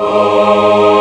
Oh.